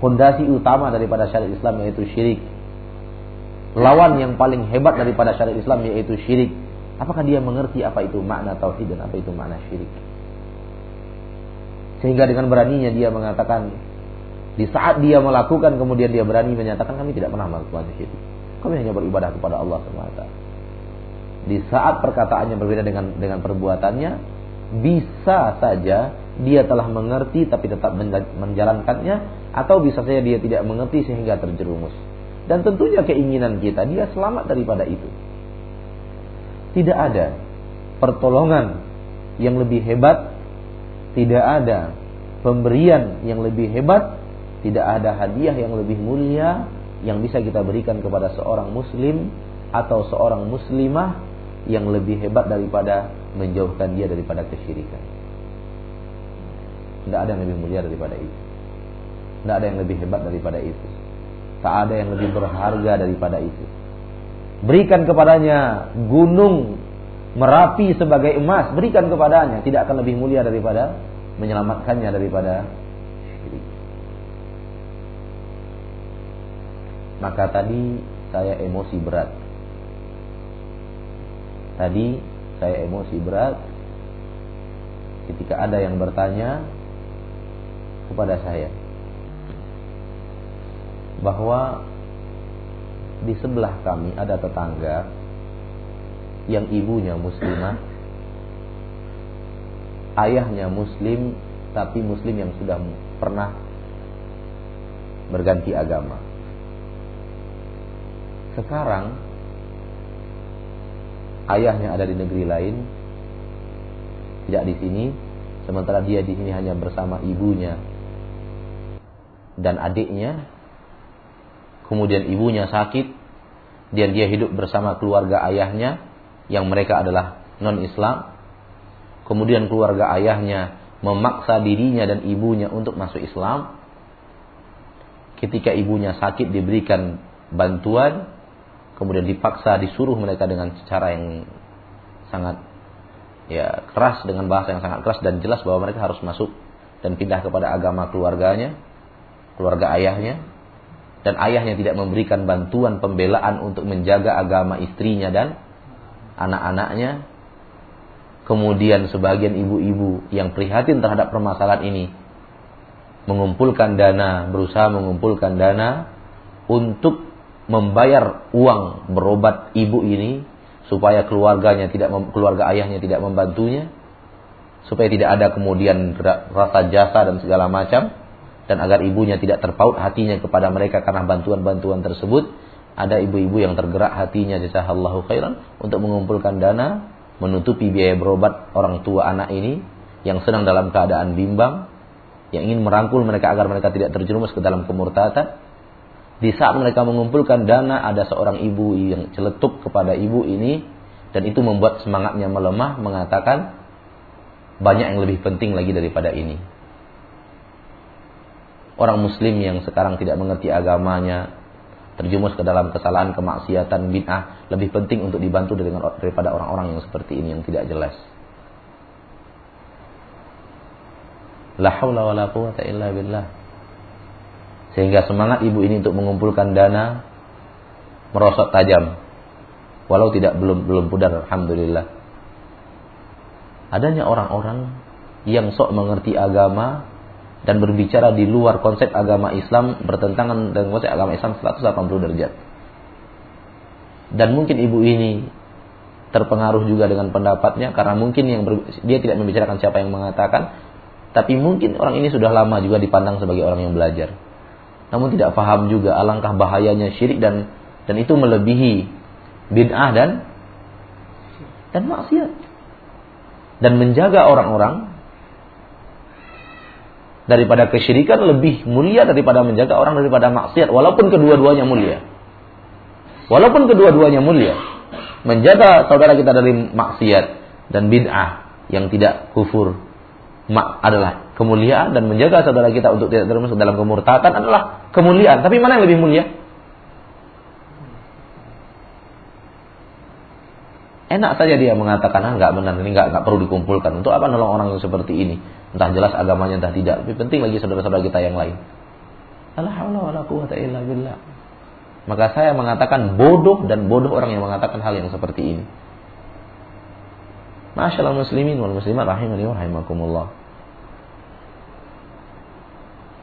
Fondasi utama daripada syariat Islam yaitu syirik. Lawan yang paling hebat daripada syariat Islam yaitu syirik. Apakah dia mengerti apa itu makna tauhid dan apa itu makna syirik? Sehingga dengan beraninya dia mengatakan di saat dia melakukan kemudian dia berani menyatakan kami tidak pernah melakukan syirik. Kami hanya beribadah kepada Allah semata. Di saat perkataannya berbeda dengan dengan perbuatannya, bisa saja dia telah mengerti tapi tetap menjalankannya atau bisa saja dia tidak mengerti sehingga terjerumus. Dan tentunya keinginan kita dia selamat daripada itu. Tidak ada pertolongan yang lebih hebat tidak ada pemberian yang lebih hebat, tidak ada hadiah yang lebih mulia yang bisa kita berikan kepada seorang muslim atau seorang muslimah yang lebih hebat daripada menjauhkan dia daripada kesyirikan. Tidak ada yang lebih mulia daripada itu. Tidak ada yang lebih hebat daripada itu. Tak ada yang lebih berharga daripada itu. Berikan kepadanya gunung Merapi sebagai emas, berikan kepadanya, tidak akan lebih mulia daripada menyelamatkannya daripada syirik. Maka tadi saya emosi berat. Tadi saya emosi berat ketika ada yang bertanya kepada saya bahwa di sebelah kami ada tetangga yang ibunya muslimah, ayahnya muslim tapi muslim yang sudah pernah berganti agama. Sekarang ayahnya ada di negeri lain, tidak di sini, sementara dia di sini hanya bersama ibunya dan adiknya. Kemudian ibunya sakit dan dia hidup bersama keluarga ayahnya yang mereka adalah non-Islam. Kemudian keluarga ayahnya memaksa dirinya dan ibunya untuk masuk Islam. Ketika ibunya sakit diberikan bantuan, kemudian dipaksa disuruh mereka dengan cara yang sangat ya keras dengan bahasa yang sangat keras dan jelas bahwa mereka harus masuk dan pindah kepada agama keluarganya, keluarga ayahnya dan ayahnya tidak memberikan bantuan pembelaan untuk menjaga agama istrinya dan anak-anaknya. Kemudian sebagian ibu-ibu yang prihatin terhadap permasalahan ini mengumpulkan dana, berusaha mengumpulkan dana untuk membayar uang berobat ibu ini supaya keluarganya tidak keluarga ayahnya tidak membantunya supaya tidak ada kemudian rasa jasa dan segala macam dan agar ibunya tidak terpaut hatinya kepada mereka karena bantuan-bantuan tersebut ada ibu-ibu yang tergerak hatinya jazakallahu khairan untuk mengumpulkan dana menutupi biaya berobat orang tua anak ini yang sedang dalam keadaan bimbang yang ingin merangkul mereka agar mereka tidak terjerumus ke dalam kemurtatan di saat mereka mengumpulkan dana ada seorang ibu yang celetuk kepada ibu ini dan itu membuat semangatnya melemah mengatakan banyak yang lebih penting lagi daripada ini. Orang muslim yang sekarang tidak mengerti agamanya, terjumus ke dalam kesalahan, kemaksiatan, bid'ah, lebih penting untuk dibantu daripada orang-orang yang seperti ini yang tidak jelas. La haula wala quwata illa billah. Sehingga semangat ibu ini untuk mengumpulkan dana merosot tajam. Walau tidak belum belum pudar alhamdulillah. Adanya orang-orang yang sok mengerti agama dan berbicara di luar konsep agama Islam bertentangan dengan konsep agama Islam 180 derajat. Dan mungkin ibu ini terpengaruh juga dengan pendapatnya karena mungkin yang ber, dia tidak membicarakan siapa yang mengatakan tapi mungkin orang ini sudah lama juga dipandang sebagai orang yang belajar. Namun tidak paham juga alangkah bahayanya syirik dan dan itu melebihi bid'ah dan dan maksiat. Dan menjaga orang-orang daripada kesyirikan lebih mulia daripada menjaga orang daripada maksiat walaupun kedua-duanya mulia. Walaupun kedua-duanya mulia. Menjaga saudara kita dari maksiat dan bid'ah yang tidak kufur adalah kemuliaan dan menjaga saudara kita untuk tidak termasuk dalam kemurtatan adalah kemuliaan. Tapi mana yang lebih mulia? Enak saja dia mengatakan ah nggak benar ini nggak nggak perlu dikumpulkan. Untuk apa nolong orang yang seperti ini? Entah jelas agamanya entah tidak. Lebih penting lagi saudara-saudara kita yang lain. Maka saya mengatakan bodoh dan bodoh orang yang mengatakan hal yang seperti ini. Masyaallah muslimin wal muslimat rahimani wa rahimakumullah.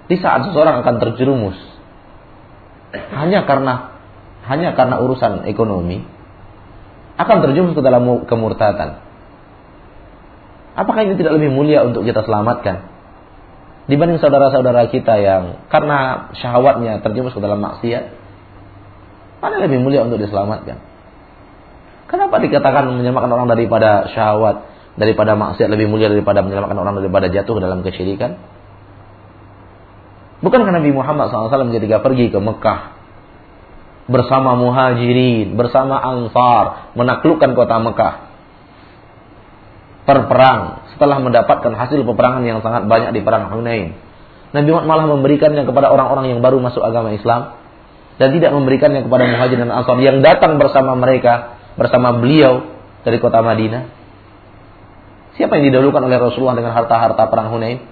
Di saat seseorang akan terjerumus hanya karena hanya karena urusan ekonomi akan terjerumus ke dalam kemurtatan. Apakah ini tidak lebih mulia untuk kita selamatkan? Dibanding saudara-saudara kita yang karena syahwatnya terjerumus ke dalam maksiat, mana lebih mulia untuk diselamatkan? Kenapa dikatakan menyelamatkan orang daripada syahwat, daripada maksiat lebih mulia daripada menyelamatkan orang daripada jatuh dalam kesyirikan? Bukan karena Nabi Muhammad SAW ketika pergi ke Mekah bersama muhajirin, bersama ansar, menaklukkan kota Mekah berperang setelah mendapatkan hasil peperangan yang sangat banyak di perang Hunain. Nabi Muhammad malah memberikannya kepada orang-orang yang baru masuk agama Islam dan tidak memberikannya kepada muhajir dan ansar yang datang bersama mereka bersama beliau dari kota Madinah. Siapa yang didahulukan oleh Rasulullah dengan harta-harta perang Hunain?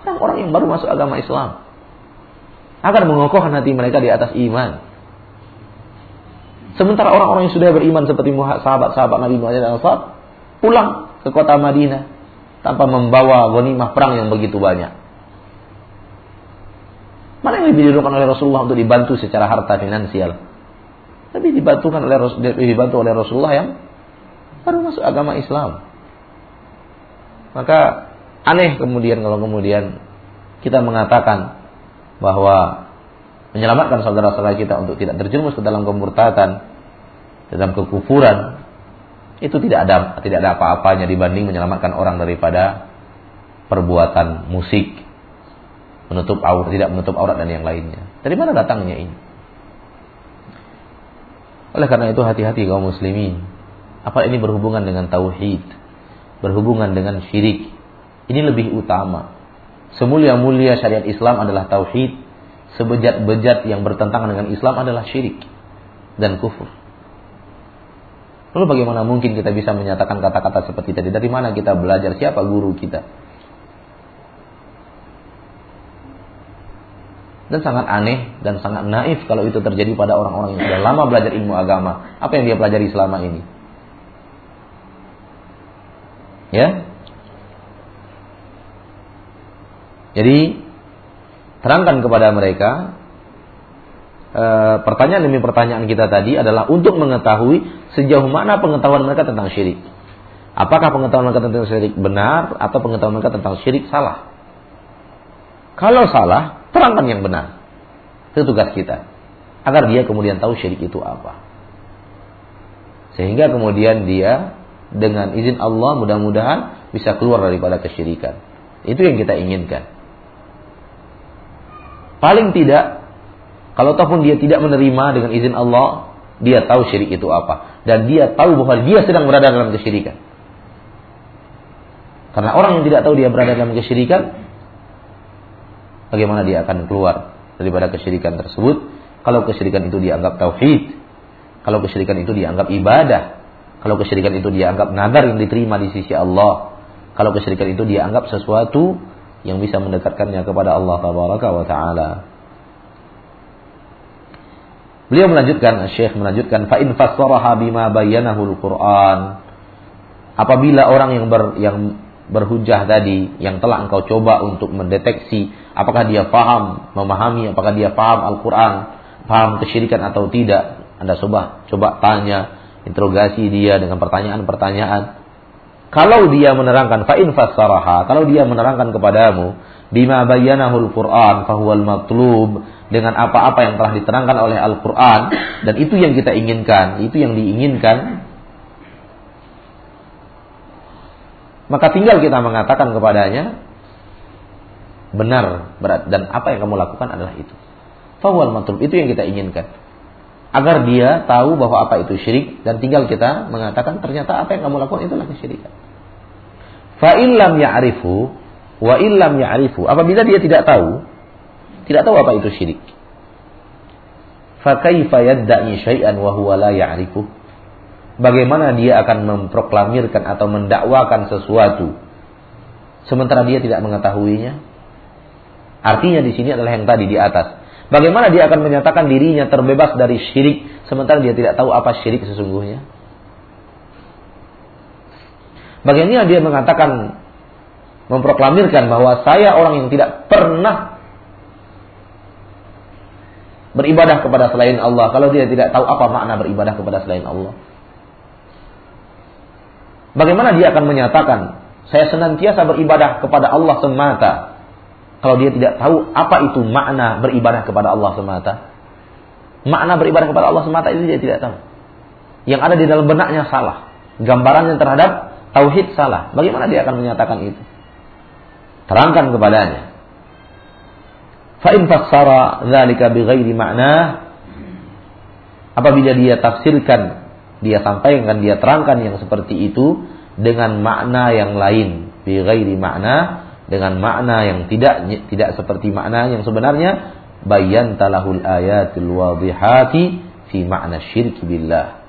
Orang-orang yang baru masuk agama Islam. Agar mengokohkan hati mereka di atas iman. Sementara orang-orang yang sudah beriman seperti sahabat-sahabat Nabi Muhammad Ansar pulang ke kota Madinah tanpa membawa ghanimah perang yang begitu banyak. Mana yang lebih dilakukan oleh Rasulullah untuk dibantu secara harta finansial? Tapi dibantu oleh Rasulullah yang baru masuk agama Islam. Maka aneh kemudian kalau kemudian kita mengatakan bahwa menyelamatkan saudara-saudara kita untuk tidak terjerumus ke dalam kemurtatan, dalam kekufuran, itu tidak ada tidak ada apa-apanya dibanding menyelamatkan orang daripada perbuatan musik, menutup aurat, tidak menutup aurat dan yang lainnya. Dari mana datangnya ini? Oleh karena itu hati-hati kaum muslimin. Apa ini berhubungan dengan tauhid? Berhubungan dengan syirik. Ini lebih utama. Semulia-mulia syariat Islam adalah tauhid. Sebejat-bejat yang bertentangan dengan Islam adalah syirik dan kufur. Lalu bagaimana mungkin kita bisa menyatakan kata-kata seperti tadi? Dari mana kita belajar? Siapa guru kita? Dan sangat aneh dan sangat naif kalau itu terjadi pada orang-orang yang sudah lama belajar ilmu agama. Apa yang dia pelajari selama ini? Ya, Jadi terangkan kepada mereka e, pertanyaan demi pertanyaan kita tadi adalah untuk mengetahui sejauh mana pengetahuan mereka tentang syirik. Apakah pengetahuan mereka tentang syirik benar atau pengetahuan mereka tentang syirik salah? Kalau salah, terangkan yang benar. Itu tugas kita. Agar dia kemudian tahu syirik itu apa. Sehingga kemudian dia dengan izin Allah mudah-mudahan bisa keluar daripada kesyirikan. Itu yang kita inginkan. Paling tidak, kalau ataupun dia tidak menerima dengan izin Allah, dia tahu syirik itu apa. Dan dia tahu bahwa dia sedang berada dalam kesyirikan. Karena orang yang tidak tahu dia berada dalam kesyirikan, bagaimana dia akan keluar daripada kesyirikan tersebut? Kalau kesyirikan itu dianggap tauhid, kalau kesyirikan itu dianggap ibadah, kalau kesyirikan itu dianggap nadar yang diterima di sisi Allah, kalau kesyirikan itu dianggap sesuatu yang bisa mendekatkannya kepada Allah tabaraka wa taala. Beliau melanjutkan, Syekh melanjutkan, fa in fassaraha bima al-Qur'an. Apabila orang yang ber, yang berhujah tadi yang telah engkau coba untuk mendeteksi apakah dia paham, memahami apakah dia paham Al-Qur'an, paham kesyirikan atau tidak, Anda coba coba tanya, interogasi dia dengan pertanyaan-pertanyaan kalau dia menerangkan fa in kalau dia menerangkan kepadamu bima bayyanahul Qur'an fahuwal matlub dengan apa-apa yang telah diterangkan oleh Al-Qur'an dan itu yang kita inginkan, itu yang diinginkan maka tinggal kita mengatakan kepadanya benar berat dan apa yang kamu lakukan adalah itu. Fahuwal matlub itu yang kita inginkan agar dia tahu bahwa apa itu syirik dan tinggal kita mengatakan ternyata apa yang kamu lakukan itulah kesyirikan. Fa illam ya'rifu wa illam ya'rifu apabila dia tidak tahu tidak tahu apa itu syirik. Fa kaifa syai'an wa huwa la ya'rifu? Bagaimana dia akan memproklamirkan atau mendakwakan sesuatu sementara dia tidak mengetahuinya? Artinya di sini adalah yang tadi di atas Bagaimana dia akan menyatakan dirinya terbebas dari syirik sementara dia tidak tahu apa syirik sesungguhnya? Bagaimana dia mengatakan memproklamirkan bahwa saya orang yang tidak pernah beribadah kepada selain Allah kalau dia tidak tahu apa makna beribadah kepada selain Allah? Bagaimana dia akan menyatakan saya senantiasa beribadah kepada Allah semata kalau dia tidak tahu apa itu makna beribadah kepada Allah semata. Makna beribadah kepada Allah semata itu dia tidak tahu. Yang ada di dalam benaknya salah. Gambarannya terhadap tauhid salah. Bagaimana dia akan menyatakan itu? Terangkan kepadanya. Fa in fassara dzalika bighairi makna apabila dia tafsirkan, dia sampaikan, dia terangkan yang seperti itu dengan makna yang lain, bighairi makna dengan makna yang tidak tidak seperti makna yang sebenarnya bayan talahul ayatul wadihati fi makna syirk billah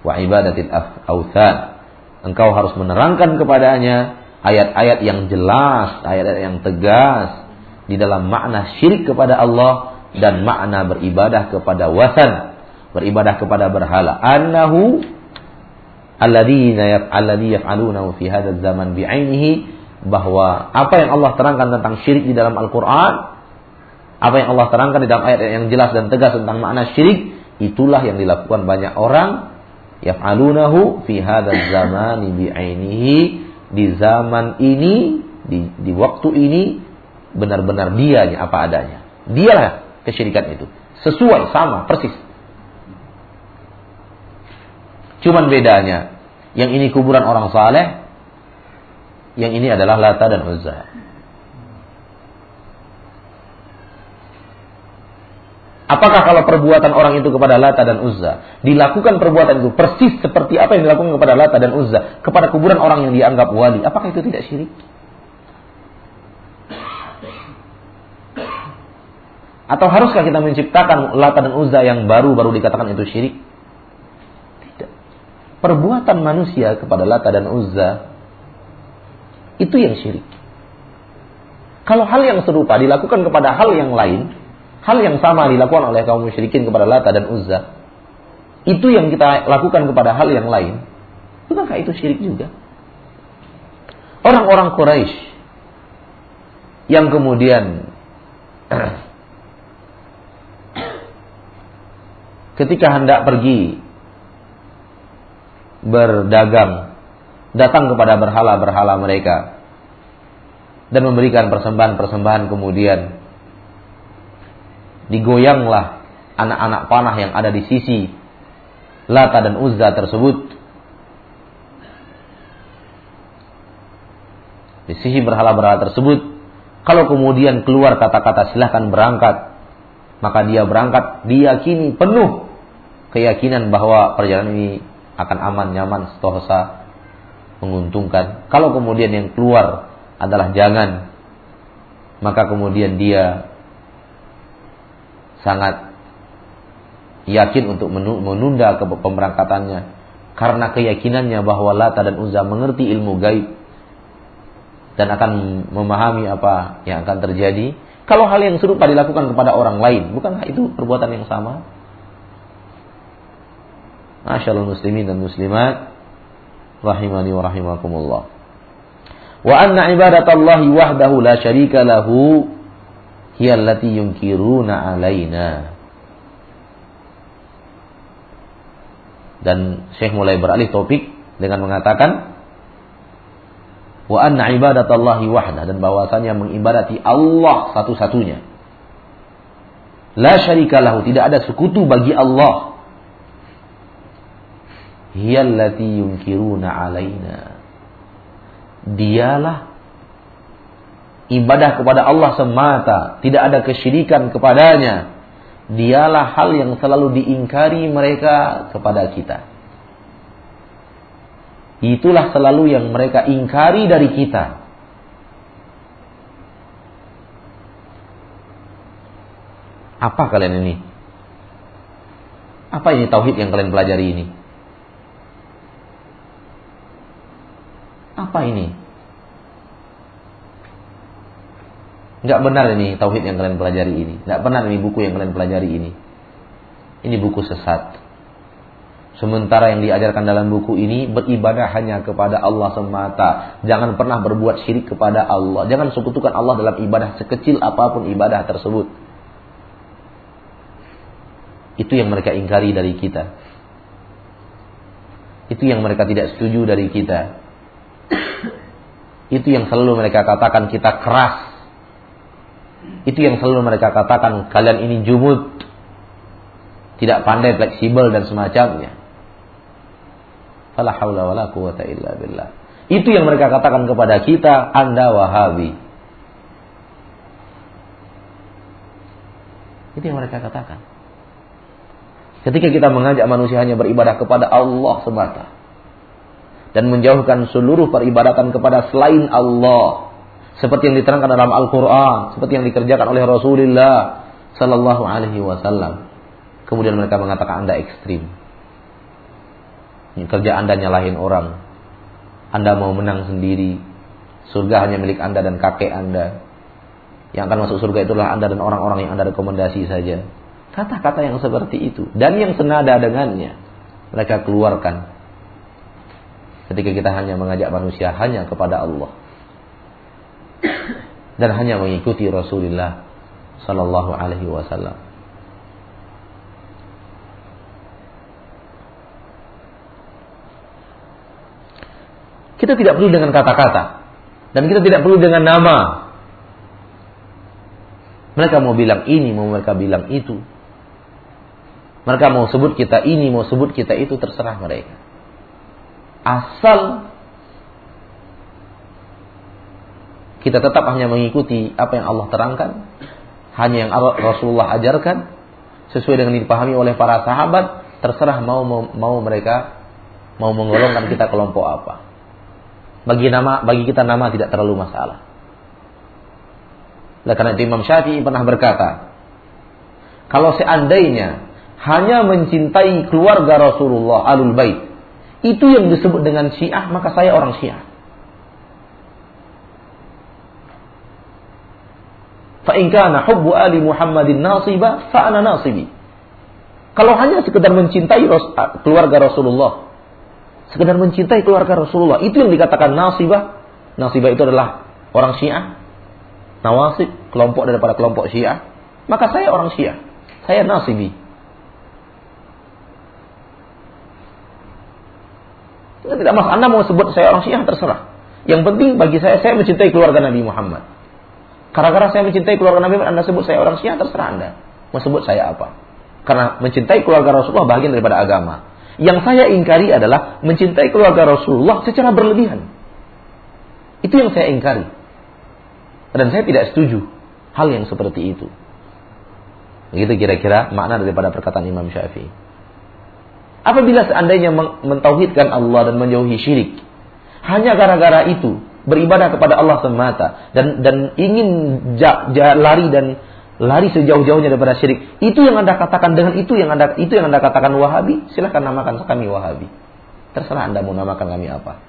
wa ibadatil authan engkau harus menerangkan kepadanya ayat-ayat yang jelas ayat-ayat yang tegas di dalam makna syirik kepada Allah dan makna beribadah kepada wasan beribadah kepada berhala. Annahu alladzi yaf'alunahu fi hadzal zaman bi'ainihi bahwa apa yang Allah terangkan tentang syirik di dalam Al-Quran, apa yang Allah terangkan di dalam ayat yang jelas dan tegas tentang makna syirik, itulah yang dilakukan banyak orang yaf'alunahu fi hadzal zamani bi'ainihi di zaman ini di, di waktu ini benar-benar dianya apa adanya. Dialah kesyirikan itu. Sesuai sama persis. Cuman bedanya yang ini kuburan orang saleh Yang ini adalah Lata dan Uzza. Apakah kalau perbuatan orang itu kepada Lata dan Uzza dilakukan perbuatan itu persis seperti apa yang dilakukan kepada Lata dan Uzza kepada kuburan orang yang dianggap wali? Apakah itu tidak syirik? Atau haruskah kita menciptakan Lata dan Uzza yang baru-baru dikatakan itu syirik? Tidak. Perbuatan manusia kepada Lata dan Uzza itu yang syirik. Kalau hal yang serupa dilakukan kepada hal yang lain, hal yang sama dilakukan oleh kaum musyrikin kepada Lata dan Uzza, itu yang kita lakukan kepada hal yang lain, bukankah itu syirik juga? Orang-orang Quraisy yang kemudian [COUGHS] ketika hendak pergi berdagang datang kepada berhala-berhala mereka dan memberikan persembahan-persembahan kemudian digoyanglah anak-anak panah yang ada di sisi Lata dan Uzza tersebut. Di sisi berhala-berhala tersebut, kalau kemudian keluar kata-kata silahkan berangkat, maka dia berangkat diyakini penuh keyakinan bahwa perjalanan ini akan aman, nyaman, setosa, menguntungkan. Kalau kemudian yang keluar adalah jangan, maka kemudian dia sangat yakin untuk menunda ke pemberangkatannya karena keyakinannya bahwa Lata dan Uzza mengerti ilmu gaib dan akan memahami apa yang akan terjadi. Kalau hal yang serupa dilakukan kepada orang lain, bukankah itu perbuatan yang sama? Masyaallah muslimin dan muslimat rahimani wa rahimakumullah. Wa anna ibadatallahi wahdahu la syarika lahu hiya allati yunkiruna alaina. Dan Syekh mulai beralih topik dengan mengatakan wa anna ibadatallahi wahda dan bahwasanya mengibadati Allah satu-satunya. La syarika lahu, tidak ada sekutu bagi Allah. Hiyallati yunkiruna alaina. Dialah ibadah kepada Allah semata, tidak ada kesyirikan kepadanya. Dialah hal yang selalu diingkari mereka kepada kita. Itulah selalu yang mereka ingkari dari kita. Apa kalian ini? Apa ini tauhid yang kalian pelajari ini? Apa ini? Nggak benar ini tauhid yang kalian pelajari ini. Nggak benar ini buku yang kalian pelajari ini. Ini buku sesat. Sementara yang diajarkan dalam buku ini beribadah hanya kepada Allah semata. Jangan pernah berbuat syirik kepada Allah. Jangan sekutukan Allah dalam ibadah sekecil apa pun ibadah tersebut. Itu yang mereka ingkari dari kita. Itu yang mereka tidak setuju dari kita. Itu yang selalu mereka katakan kita keras itu yang selalu mereka katakan, kalian ini jumud. Tidak pandai, fleksibel dan semacamnya. Itu yang mereka katakan kepada kita, Anda Wahabi. Itu yang mereka katakan. Ketika kita mengajak manusia hanya beribadah kepada Allah semata dan menjauhkan seluruh peribadatan kepada selain Allah, seperti yang diterangkan dalam Al-Qur'an, seperti yang dikerjakan oleh Rasulullah sallallahu alaihi wasallam. Kemudian mereka mengatakan Anda ekstrim. Kerja Anda nyalahin orang. Anda mau menang sendiri. Surga hanya milik Anda dan kakek Anda. Yang akan masuk surga itulah Anda dan orang-orang yang Anda rekomendasi saja. Kata-kata yang seperti itu dan yang senada dengannya mereka keluarkan ketika kita hanya mengajak manusia hanya kepada Allah dan hanya mengikuti Rasulullah Sallallahu Alaihi Wasallam. Kita tidak perlu dengan kata-kata dan kita tidak perlu dengan nama. Mereka mau bilang ini, mau mereka bilang itu. Mereka mau sebut kita ini, mau sebut kita itu terserah mereka. Asal kita tetap hanya mengikuti apa yang Allah terangkan, hanya yang Rasulullah ajarkan, sesuai dengan dipahami oleh para sahabat, terserah mau mau mereka mau menggolongkan kita kelompok apa. Bagi nama bagi kita nama tidak terlalu masalah. Oleh karena itu Imam Syafi'i pernah berkata, kalau seandainya hanya mencintai keluarga Rasulullah alul bait, itu yang disebut dengan Syiah, maka saya orang Syiah. Fa'in kana hubbu ali Muhammadin nasiba, fa'ana nasibi. Kalau hanya sekedar mencintai keluarga Rasulullah, sekedar mencintai keluarga Rasulullah, itu yang dikatakan nasibah. Nasibah itu adalah orang Syiah. Nawasib, kelompok daripada kelompok Syiah. Maka saya orang Syiah. Saya nasibi. Tidak masalah. Anda mau sebut saya orang Syiah terserah. Yang penting bagi saya, saya mencintai keluarga Nabi Muhammad. Karena saya mencintai keluarga Nabi Anda sebut saya orang Syiah terserah Anda. Mau sebut saya apa? Karena mencintai keluarga Rasulullah bagian daripada agama. Yang saya ingkari adalah mencintai keluarga Rasulullah secara berlebihan. Itu yang saya ingkari. Dan saya tidak setuju hal yang seperti itu. Begitu kira-kira makna daripada perkataan Imam Syafi'i. Apabila seandainya mentauhidkan Allah dan menjauhi syirik, hanya gara-gara itu beribadah kepada Allah semata dan dan ingin ja, ja, lari dan lari sejauh-jauhnya daripada syirik. Itu yang Anda katakan dengan itu yang Anda itu yang Anda katakan Wahabi, silahkan namakan kami Wahabi. Terserah Anda mau namakan kami apa.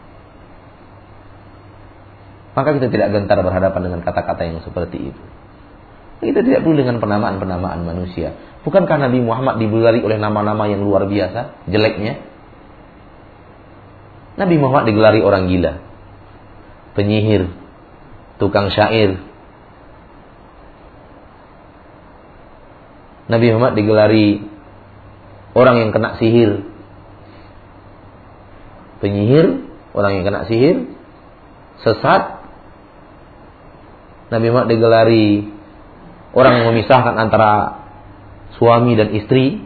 Maka kita tidak gentar berhadapan dengan kata-kata yang seperti itu. Kita tidak perlu dengan penamaan-penamaan manusia. Bukankah Nabi Muhammad dibulari oleh nama-nama yang luar biasa, jeleknya? Nabi Muhammad digelari orang gila penyihir, tukang syair. Nabi Muhammad digelari orang yang kena sihir. Penyihir, orang yang kena sihir, sesat. Nabi Muhammad digelari orang yang memisahkan antara suami dan istri,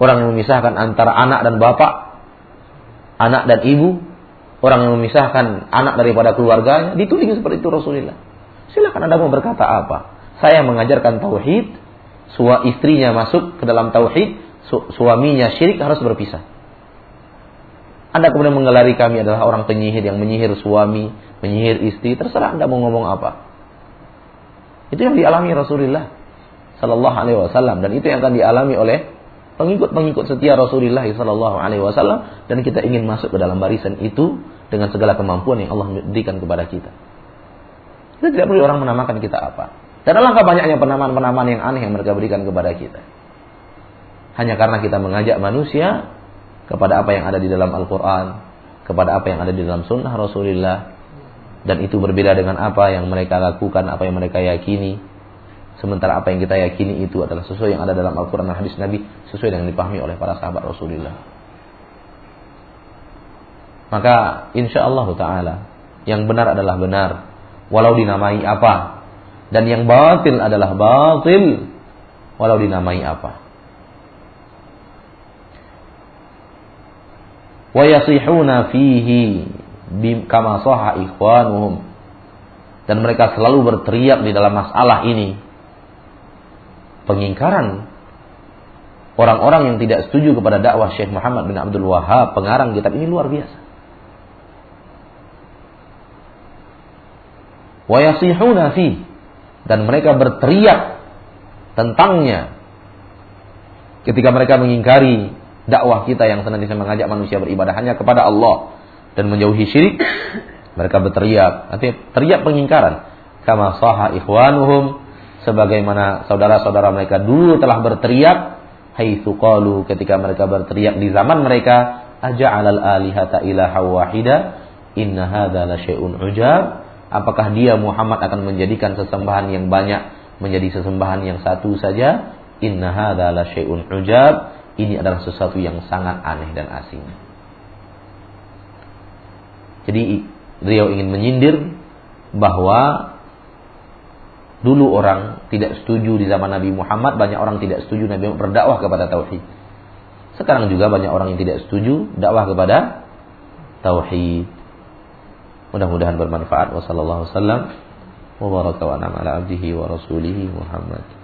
orang yang memisahkan antara anak dan bapak, anak dan ibu, orang yang memisahkan anak daripada keluarganya, dituding seperti itu Rasulullah. Silakan Anda mau berkata apa? Saya mengajarkan tauhid, sua istrinya masuk ke dalam tauhid, su suaminya syirik harus berpisah. Anda kemudian menggelari kami adalah orang penyihir yang menyihir suami, menyihir istri, terserah Anda mau ngomong apa. Itu yang dialami Rasulullah Sallallahu Alaihi Wasallam dan itu yang akan dialami oleh pengikut-pengikut setia Rasulullah Sallallahu Alaihi Wasallam dan kita ingin masuk ke dalam barisan itu dengan segala kemampuan yang Allah berikan kepada kita. Kita tidak perlu orang menamakan kita apa. Dan alangkah banyaknya penamaan-penamaan yang aneh yang mereka berikan kepada kita. Hanya karena kita mengajak manusia kepada apa yang ada di dalam Al-Quran, kepada apa yang ada di dalam Sunnah Rasulullah, dan itu berbeda dengan apa yang mereka lakukan, apa yang mereka yakini. Sementara apa yang kita yakini itu adalah sesuai yang ada dalam Al-Quran dan hadis Nabi, sesuai dengan dipahami oleh para sahabat Rasulullah. Maka insya Allah Taala yang benar adalah benar, walau dinamai apa, dan yang batil adalah batil, walau dinamai apa. Wayasihuna fihi kama ikhwanuhum. Dan mereka selalu berteriak di dalam masalah ini. Pengingkaran. Orang-orang yang tidak setuju kepada dakwah Syekh Muhammad bin Abdul Wahab pengarang kitab ini luar biasa. Fi. Dan mereka berteriak tentangnya. Ketika mereka mengingkari dakwah kita yang senantiasa mengajak manusia beribadah hanya kepada Allah dan menjauhi syirik mereka berteriak artinya teriak pengingkaran kama saha ikhwanuhum sebagaimana saudara-saudara mereka dulu telah berteriak haitsu qalu ketika mereka berteriak di zaman mereka aja'alal alihata ilaha wahida inna hadza la syai'un ujab Apakah dia Muhammad akan menjadikan sesembahan yang banyak menjadi sesembahan yang satu saja? Inna hadza la syai'un ujab. Ini adalah sesuatu yang sangat aneh dan asing. Jadi beliau ingin menyindir bahwa dulu orang tidak setuju di zaman Nabi Muhammad, banyak orang tidak setuju Nabi Muhammad berdakwah kepada tauhid. Sekarang juga banyak orang yang tidak setuju dakwah kepada tauhid. Mudah-mudahan bermanfaat. Wassalamualaikum wa baraka wa ala abdihi wa rasulihi Muhammad